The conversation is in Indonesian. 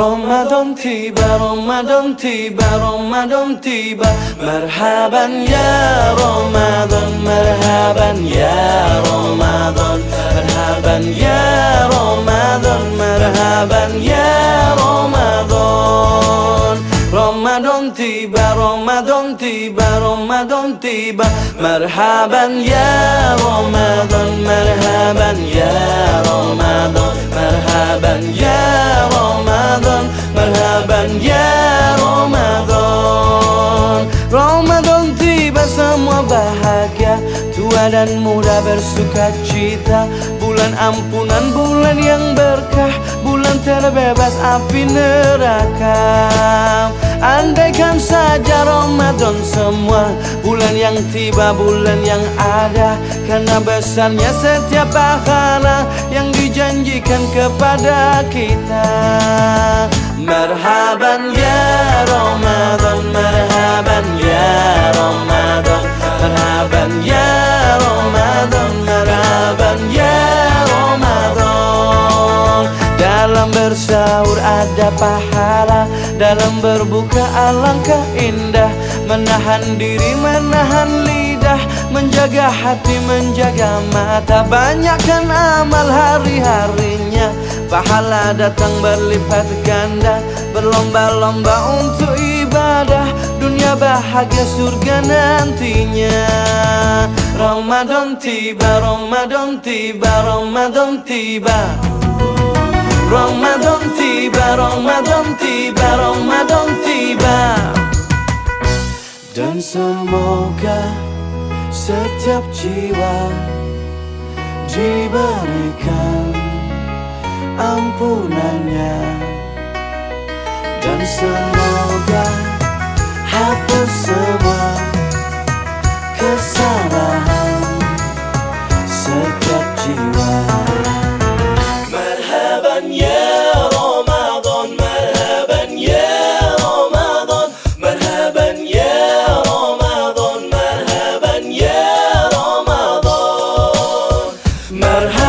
Ramadan tiba, Ramadan tiba, Ramadan tiba Marhaban ya Ramadan, marhaban ya Ramadan Marhaban ya Ramadan, marhaban ya Ramadan Ramadan tiba, Ramadan tiba, Ramadan tiba Marhaban ya Ramadan, marhaban ya Ramadan Dan muda bersuka cita. Bulan ampunan, bulan yang berkah. Bulan terbebas api neraka. Andaikan saja Ramadan semua Bulan yang tiba, bulan yang ada. Karena besarnya setiap pahala Yang dijanjikan kepada kita Dalam bersahur ada pahala Dalam berbuka alangkah indah. Menahan diri, menahan lidah Menjaga hati, menjaga mata. Banyakkan amal hari-harinya. Pahala datang berlipat ganda Berlomba-lomba untuk ibadah. Dunia bahagia surga nantinya. Ramadan tiba, Ramadan tiba, Ramadan tiba Ramadan tiba, Ramadan tiba, Ramadan tiba. Dan semoga setiap jiwa diberikan ampunannya. Dan semoga hapus semua Merhaba